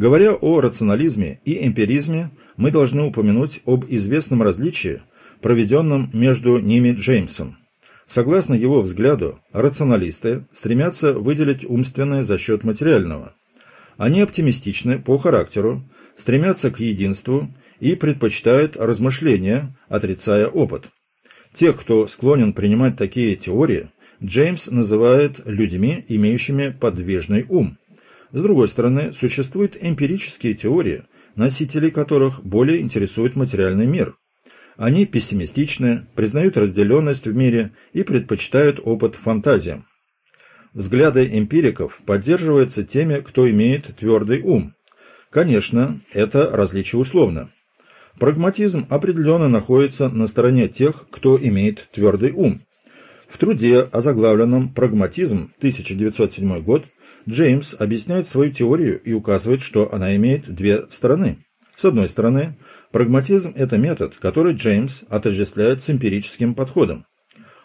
Говоря о рационализме и эмпиризме, мы должны упомянуть об известном различии, проведенном между ними Джеймсом. Согласно его взгляду, рационалисты стремятся выделить умственное за счет материального. Они оптимистичны по характеру, стремятся к единству и предпочитают размышления, отрицая опыт. Тех, кто склонен принимать такие теории, Джеймс называет людьми, имеющими подвижный ум. С другой стороны, существуют эмпирические теории, носителей которых более интересует материальный мир. Они пессимистичны, признают разделенность в мире и предпочитают опыт фантазиям. Взгляды эмпириков поддерживаются теми, кто имеет твердый ум. Конечно, это различие условно. Прагматизм определенно находится на стороне тех, кто имеет твердый ум. В труде, озаглавленном «Прагматизм» 1907 год, Джеймс объясняет свою теорию и указывает, что она имеет две стороны. С одной стороны, прагматизм – это метод, который Джеймс отождествляет с эмпирическим подходом.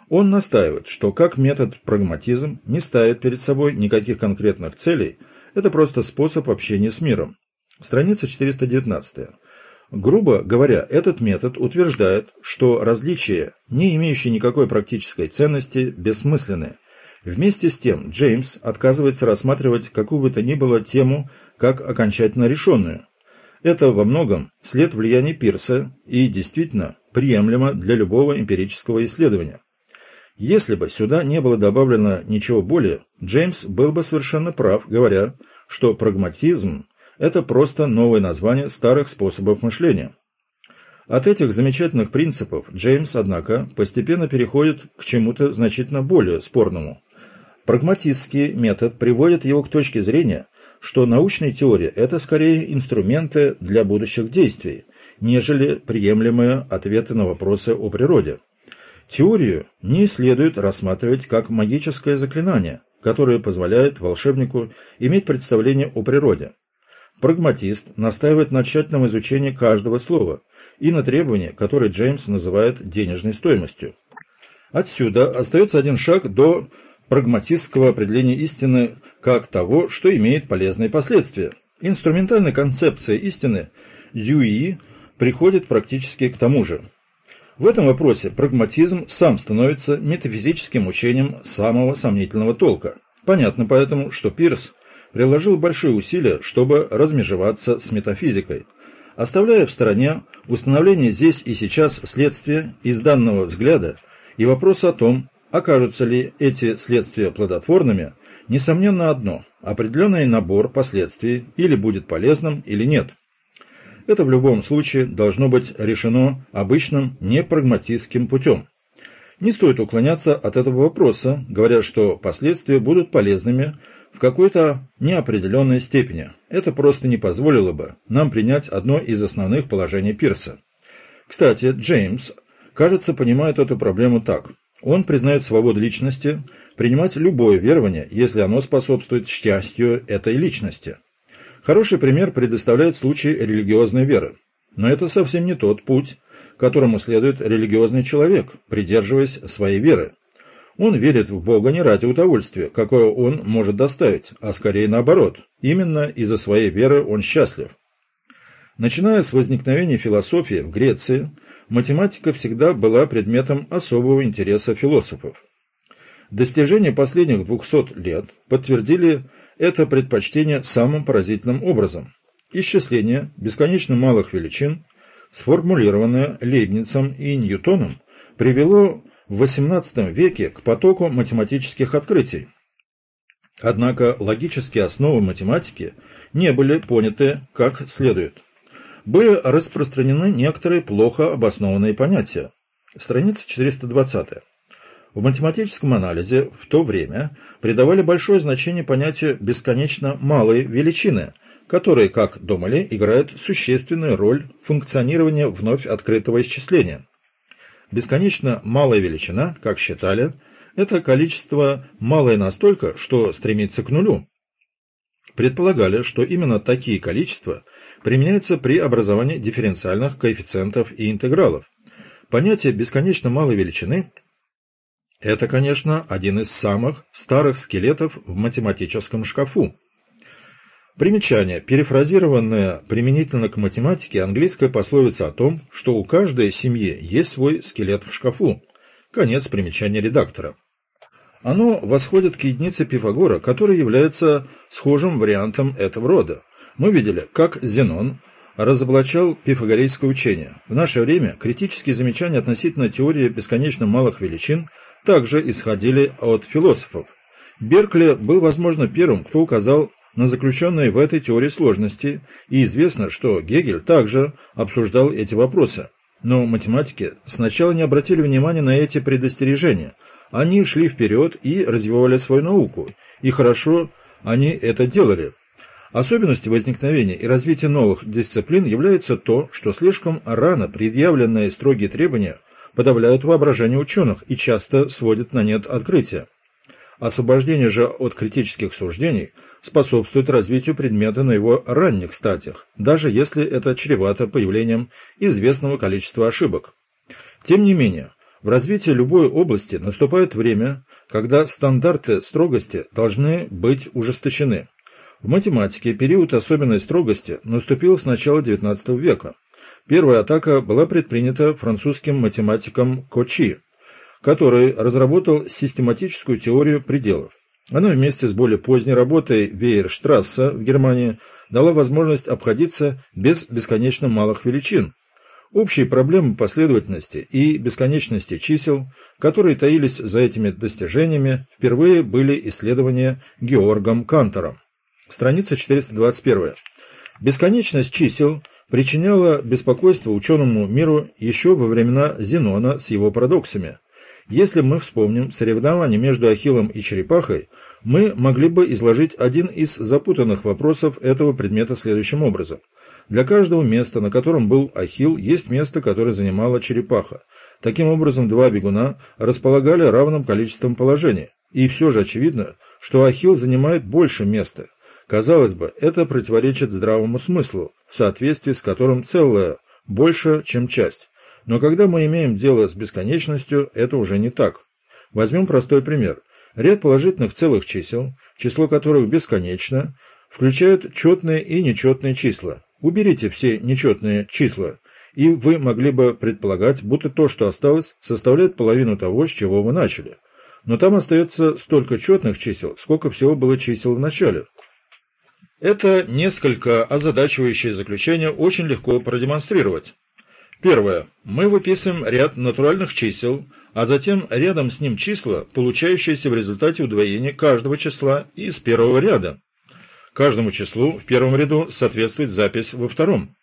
Он настаивает, что как метод прагматизм не ставит перед собой никаких конкретных целей, это просто способ общения с миром. Страница 419. Грубо говоря, этот метод утверждает, что различия, не имеющие никакой практической ценности, бессмысленны. Вместе с тем, Джеймс отказывается рассматривать какую бы то ни было тему как окончательно решенную. Это во многом след влияния Пирса и действительно приемлемо для любого эмпирического исследования. Если бы сюда не было добавлено ничего более, Джеймс был бы совершенно прав, говоря, что прагматизм – это просто новое название старых способов мышления. От этих замечательных принципов Джеймс, однако, постепенно переходит к чему-то значительно более спорному. Прагматистский метод приводит его к точке зрения, что научная теория – это скорее инструменты для будущих действий, нежели приемлемые ответы на вопросы о природе. Теорию не следует рассматривать как магическое заклинание, которое позволяет волшебнику иметь представление о природе. Прагматист настаивает на тщательном изучении каждого слова и на требования, которые Джеймс называет денежной стоимостью. Отсюда остается один шаг до прагматистского определения истины как того, что имеет полезные последствия. Инструментальная концепция истины Дьюи приходит практически к тому же. В этом вопросе прагматизм сам становится метафизическим учением самого сомнительного толка. Понятно поэтому, что Пирс приложил большие усилия, чтобы размежеваться с метафизикой, оставляя в стороне установление здесь и сейчас следствия из данного взгляда и вопрос о том, Окажутся ли эти следствия плодотворными, несомненно одно – определенный набор последствий или будет полезным, или нет. Это в любом случае должно быть решено обычным непрагматистским путем. Не стоит уклоняться от этого вопроса, говоря, что последствия будут полезными в какой-то неопределенной степени. Это просто не позволило бы нам принять одно из основных положений Пирса. Кстати, Джеймс, кажется, понимает эту проблему так – он признает свободу личности принимать любое верование, если оно способствует счастью этой личности. Хороший пример предоставляет случай религиозной веры. Но это совсем не тот путь, которому следует религиозный человек, придерживаясь своей веры. Он верит в Бога не ради удовольствия, какое он может доставить, а скорее наоборот. Именно из-за своей веры он счастлив. Начиная с возникновения философии в Греции, математика всегда была предметом особого интереса философов. Достижения последних 200 лет подтвердили это предпочтение самым поразительным образом. Исчисление бесконечно малых величин, сформулированное Лейбницем и Ньютоном, привело в XVIII веке к потоку математических открытий. Однако логические основы математики не были поняты как следует были распространены некоторые плохо обоснованные понятия. Страница 420. В математическом анализе в то время придавали большое значение понятию бесконечно малой величины, которые, как думали, играют существенную роль функционирования вновь открытого исчисления. Бесконечно малая величина, как считали, это количество малое настолько, что стремится к нулю. Предполагали, что именно такие количества – применяются при образовании дифференциальных коэффициентов и интегралов. Понятие бесконечно малой величины – это, конечно, один из самых старых скелетов в математическом шкафу. Примечание. Перефразированная применительно к математике английская пословица о том, что у каждой семьи есть свой скелет в шкафу. Конец примечания редактора. Оно восходит к единице Пифагора, который является схожим вариантом этого рода. Мы видели, как Зенон разоблачал пифагорейское учение. В наше время критические замечания относительно теории бесконечно малых величин также исходили от философов. Беркли был, возможно, первым, кто указал на заключенные в этой теории сложности, и известно, что Гегель также обсуждал эти вопросы. Но математики сначала не обратили внимания на эти предостережения. Они шли вперед и развивали свою науку, и хорошо они это делали. Особенностью возникновения и развития новых дисциплин является то, что слишком рано предъявленные строгие требования подавляют воображение ученых и часто сводят на нет открытия. Освобождение же от критических суждений способствует развитию предмета на его ранних стадиях, даже если это чревато появлением известного количества ошибок. Тем не менее, в развитии любой области наступает время, когда стандарты строгости должны быть ужесточены. В математике период особенной строгости наступил с начала XIX века. Первая атака была предпринята французским математиком Кочи, который разработал систематическую теорию пределов. Она вместе с более поздней работой Вейерштрасса в Германии дала возможность обходиться без бесконечно малых величин. Общие проблемы последовательности и бесконечности чисел, которые таились за этими достижениями, впервые были исследования Георгом Кантором. Страница 421. Бесконечность чисел причиняла беспокойство ученому миру еще во времена Зенона с его парадоксами – если мы вспомним соревнование между Ахиллом и черепахой, мы могли бы изложить один из запутанных вопросов этого предмета следующим образом. Для каждого места, на котором был Ахилл, есть место, которое занимала черепаха. Таким образом, два бегуна располагали равным количеством положений. И все же очевидно, что Ахилл занимает больше места. Казалось бы, это противоречит здравому смыслу, в соответствии с которым целое больше, чем часть. Но когда мы имеем дело с бесконечностью, это уже не так. Возьмем простой пример. Ряд положительных целых чисел, число которых бесконечно, включают четные и нечетные числа. Уберите все нечетные числа, и вы могли бы предполагать, будто то, что осталось, составляет половину того, с чего вы начали. Но там остается столько четных чисел, сколько всего было чисел в начале. Это несколько озадачивающее заключение очень легко продемонстрировать. Первое. Мы выписываем ряд натуральных чисел, а затем рядом с ним числа, получающиеся в результате удвоения каждого числа из первого ряда. Каждому числу в первом ряду соответствует запись во втором.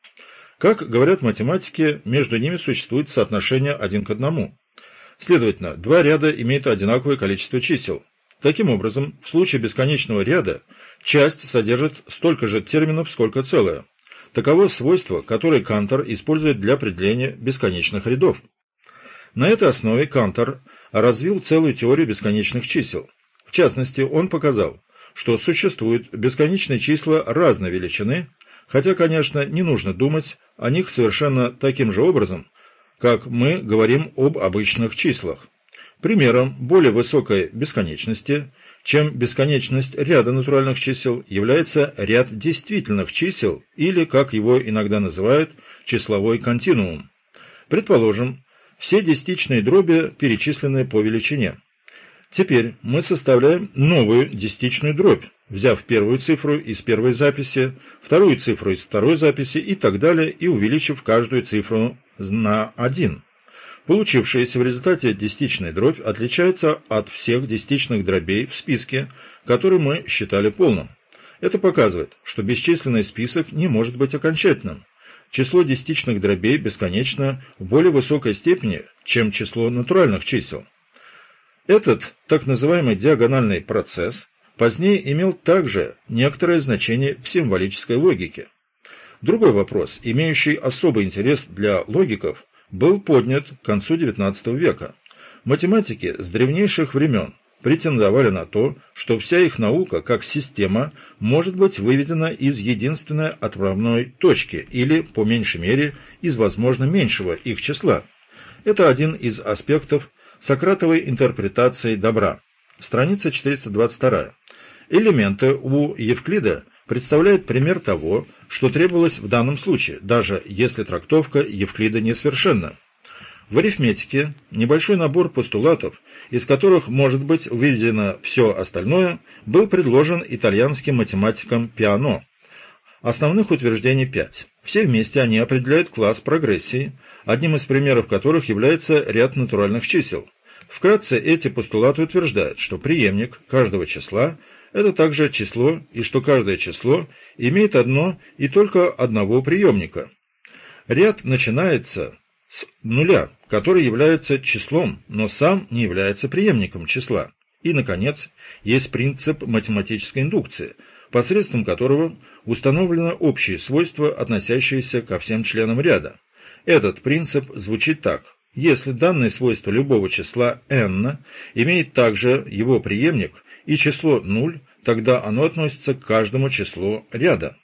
Как говорят математики, между ними существует соотношение один к одному. Следовательно, два ряда имеют одинаковое количество чисел. Таким образом, в случае бесконечного ряда часть содержит столько же терминов, сколько целое. Таково свойство, которое Кантор использует для определения бесконечных рядов. На этой основе Кантор развил целую теорию бесконечных чисел. В частности, он показал, что существуют бесконечные числа разной величины, хотя, конечно, не нужно думать о них совершенно таким же образом, как мы говорим об обычных числах. Примером более высокой бесконечности чем бесконечность ряда натуральных чисел является ряд действительных чисел или, как его иногда называют, числовой континуум. Предположим, все десятичные дроби перечислены по величине. Теперь мы составляем новую десятичную дробь, взяв первую цифру из первой записи, вторую цифру из второй записи и так далее, и увеличив каждую цифру на 1. Получившаяся в результате десятичная дробь отличается от всех десятичных дробей в списке, который мы считали полным. Это показывает, что бесчисленный список не может быть окончательным. Число десятичных дробей бесконечно в более высокой степени, чем число натуральных чисел. Этот так называемый диагональный процесс позднее имел также некоторое значение в символической логике. Другой вопрос, имеющий особый интерес для логиков – был поднят к концу XIX века. Математики с древнейших времен претендовали на то, что вся их наука, как система, может быть выведена из единственной отправной точки или, по меньшей мере, из возможно меньшего их числа. Это один из аспектов Сократовой интерпретации добра. Страница 422. Элементы у Евклида представляет пример того, что требовалось в данном случае, даже если трактовка Евклида несовершенна. В арифметике небольшой набор постулатов, из которых может быть выведено все остальное, был предложен итальянским математиком Пиано. Основных утверждений пять. Все вместе они определяют класс прогрессии, одним из примеров которых является ряд натуральных чисел. Вкратце эти постулаты утверждают, что преемник каждого числа – это также число, и что каждое число имеет одно и только одного преемника. Ряд начинается с нуля, который является числом, но сам не является преемником числа. И, наконец, есть принцип математической индукции, посредством которого установлено общие свойства, относящиеся ко всем членам ряда. Этот принцип звучит так. Если данное свойство любого числа n имеет также его преемник и число 0, тогда оно относится к каждому числу ряда.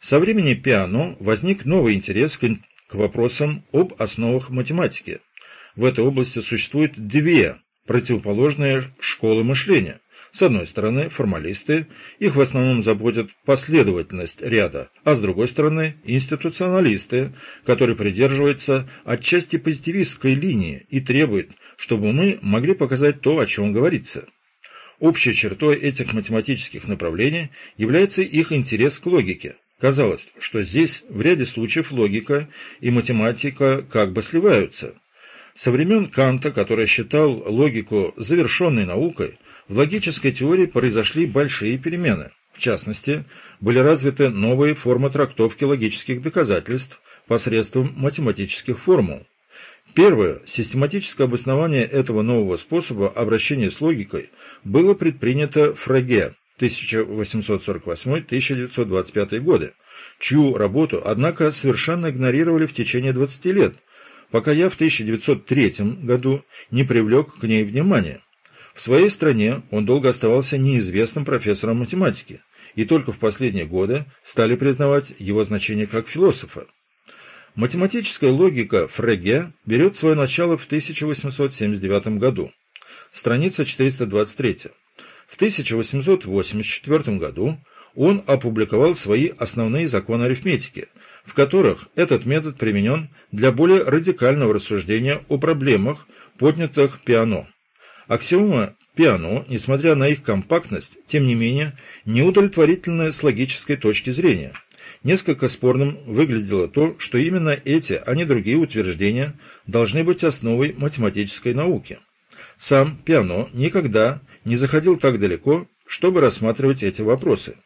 Со времени Пиано возник новый интерес к, к вопросам об основах математики. В этой области существует две противоположные школы мышления. С одной стороны, формалисты, их в основном заботит последовательность ряда, а с другой стороны, институционалисты, которые придерживаются отчасти позитивистской линии и требуют, чтобы мы могли показать то, о чем говорится. Общей чертой этих математических направлений является их интерес к логике. Казалось, что здесь в ряде случаев логика и математика как бы сливаются. Со времен Канта, который считал логику завершенной наукой, в логической теории произошли большие перемены. В частности, были развиты новые формы трактовки логических доказательств посредством математических формул. Первое систематическое обоснование этого нового способа обращения с логикой было предпринято Фреге 1848-1925 годы, чью работу, однако, совершенно игнорировали в течение 20 лет, пока я в 1903 году не привлек к ней внимания. В своей стране он долго оставался неизвестным профессором математики, и только в последние годы стали признавать его значение как философа. Математическая логика Фреге берет свое начало в 1879 году. Страница 423. В 1884 году он опубликовал свои основные законы арифметики, в которых этот метод применен для более радикального рассуждения о проблемах, поднятых Пиано. Аксиома пиано, несмотря на их компактность, тем не менее, неудовлетворительная с логической точки зрения. Несколько спорным выглядело то, что именно эти, а не другие утверждения должны быть основой математической науки. Сам Пиано никогда не заходил так далеко, чтобы рассматривать эти вопросы.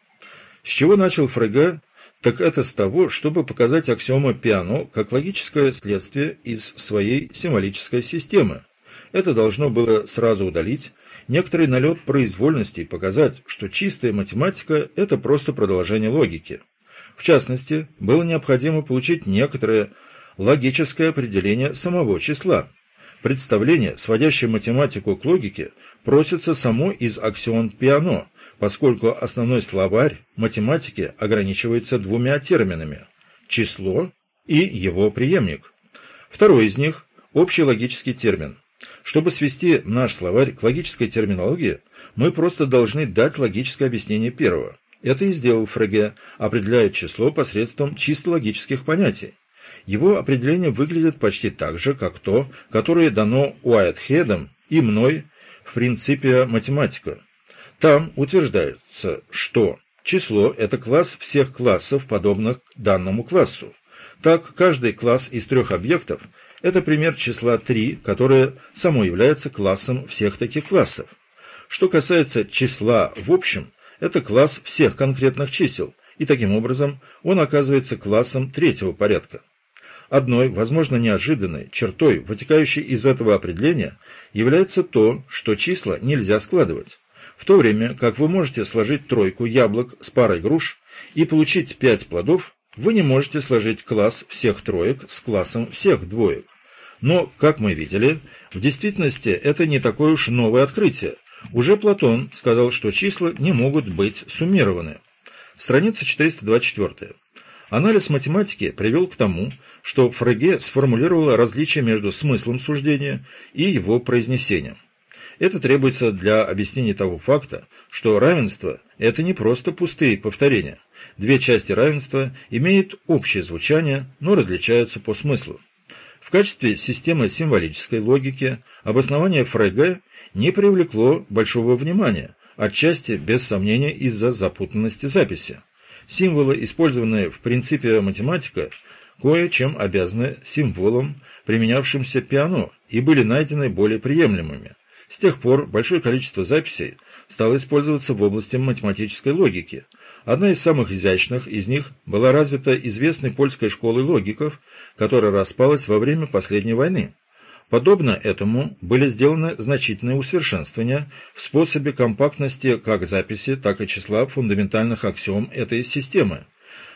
С чего начал Фреге, так это с того, чтобы показать аксиому Пиано как логическое следствие из своей символической системы, это должно было сразу удалить некоторый налет произвольности и показать, что чистая математика – это просто продолжение логики. В частности, было необходимо получить некоторое логическое определение самого числа. Представление, сводящее математику к логике, просится само из аксион Пиано, поскольку основной словарь математики ограничивается двумя терминами – число и его преемник. Второй из них – общий логический термин – чтобы свести наш словарь к логической терминологии, мы просто должны дать логическое объяснение первого. Это и сделал Фреге, определяя число посредством чисто логических понятий. Его определение выглядит почти так же, как то, которое дано Уайтхедом и мной в принципе математика. Там утверждается, что число – это класс всех классов, подобных данному классу. Так, каждый класс из трех объектов это пример числа 3, которое само является классом всех таких классов. Что касается числа в общем, это класс всех конкретных чисел, и таким образом он оказывается классом третьего порядка. Одной, возможно, неожиданной чертой, вытекающей из этого определения, является то, что числа нельзя складывать. В то время, как вы можете сложить тройку яблок с парой груш и получить пять плодов, вы не можете сложить класс всех троек с классом всех двоек. Но, как мы видели, в действительности это не такое уж новое открытие. Уже Платон сказал, что числа не могут быть суммированы. Страница 424. Анализ математики привел к тому, что Фреге сформулировал различие между смыслом суждения и его произнесением. Это требуется для объяснения того факта, что равенство – это не просто пустые повторения. Две части равенства имеют общее звучание, но различаются по смыслу. В качестве системы символической логики обоснование Фрейге не привлекло большого внимания, отчасти, без сомнения, из-за запутанности записи. Символы, использованные в принципе математика, кое-чем обязаны символам, применявшимся пиано, и были найдены более приемлемыми. С тех пор большое количество записей стало использоваться в области математической логики. Одна из самых изящных из них была развита известной польской школой логиков, которая распалась во время последней войны. Подобно этому были сделаны значительные усовершенствования в способе компактности как записи, так и числа фундаментальных аксиом этой системы.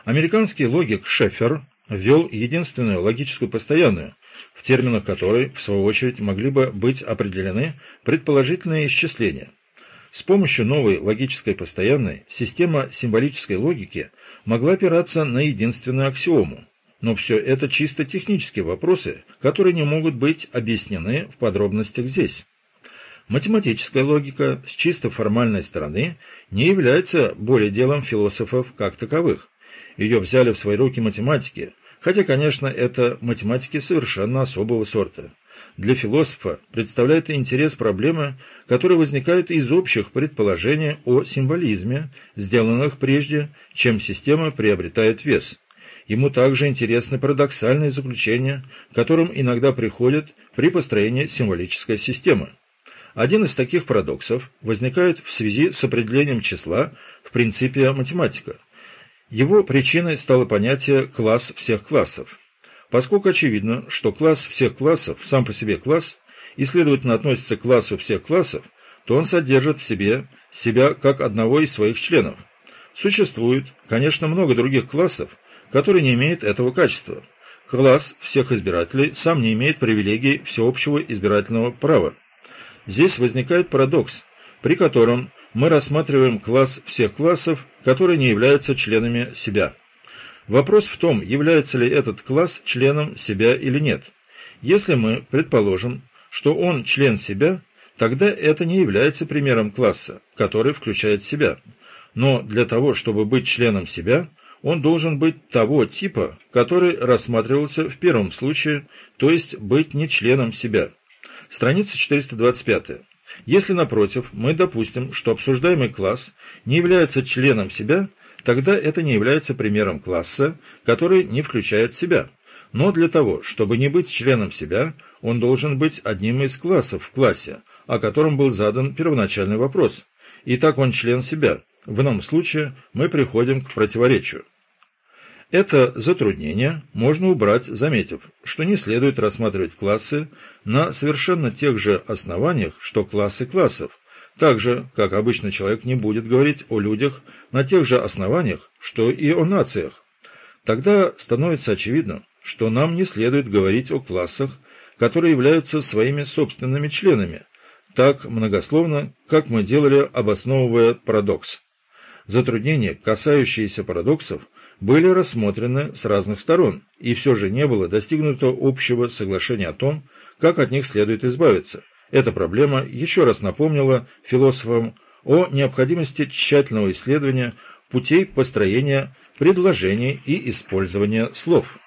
Американский логик Шефер ввел единственную логическую постоянную, в терминах которой, в свою очередь, могли бы быть определены предположительные исчисления. С помощью новой логической постоянной система символической логики могла опираться на единственную аксиому. Но все это чисто технические вопросы, которые не могут быть объяснены в подробностях здесь. Математическая логика с чисто формальной стороны не является более делом философов как таковых. Ее взяли в свои руки математики, Хотя, конечно, это математики совершенно особого сорта. Для философа представляет интерес проблемы, которые возникают из общих предположений о символизме, сделанных прежде, чем система приобретает вес. Ему также интересны парадоксальные заключения, к которым иногда приходят при построении символической системы. Один из таких парадоксов возникает в связи с определением числа в принципе математика. Его причиной стало понятие «класс всех классов». Поскольку очевидно, что класс всех классов сам по себе класс и, следовательно, относится к классу всех классов, то он содержит в себе себя как одного из своих членов. Существует, конечно, много других классов, которые не имеют этого качества. Класс всех избирателей сам не имеет привилегий всеобщего избирательного права. Здесь возникает парадокс, при котором мы рассматриваем класс всех классов, которые не являются членами себя. Вопрос в том, является ли этот класс членом себя или нет. Если мы предположим, что он член себя, тогда это не является примером класса, который включает себя. Но для того, чтобы быть членом себя, он должен быть того типа, который рассматривался в первом случае, то есть быть не членом себя. Страница 425. Если, напротив, мы допустим, что обсуждаемый класс не является членом себя, тогда это не является примером класса, который не включает себя. Но для того, чтобы не быть членом себя, он должен быть одним из классов в классе, о котором был задан первоначальный вопрос. Итак, он член себя. В ином случае мы приходим к противоречию. Это затруднение можно убрать, заметив, что не следует рассматривать классы на совершенно тех же основаниях, что классы классов, так же, как обычно человек не будет говорить о людях на тех же основаниях, что и о нациях. Тогда становится очевидным, что нам не следует говорить о классах, которые являются своими собственными членами, так многословно, как мы делали, обосновывая парадокс. Затруднения, касающиеся парадоксов, были рассмотрены с разных сторон, и все же не было достигнуто общего соглашения о том, как от них следует избавиться. Эта проблема еще раз напомнила философам о необходимости тщательного исследования путей построения предложений и использования слов.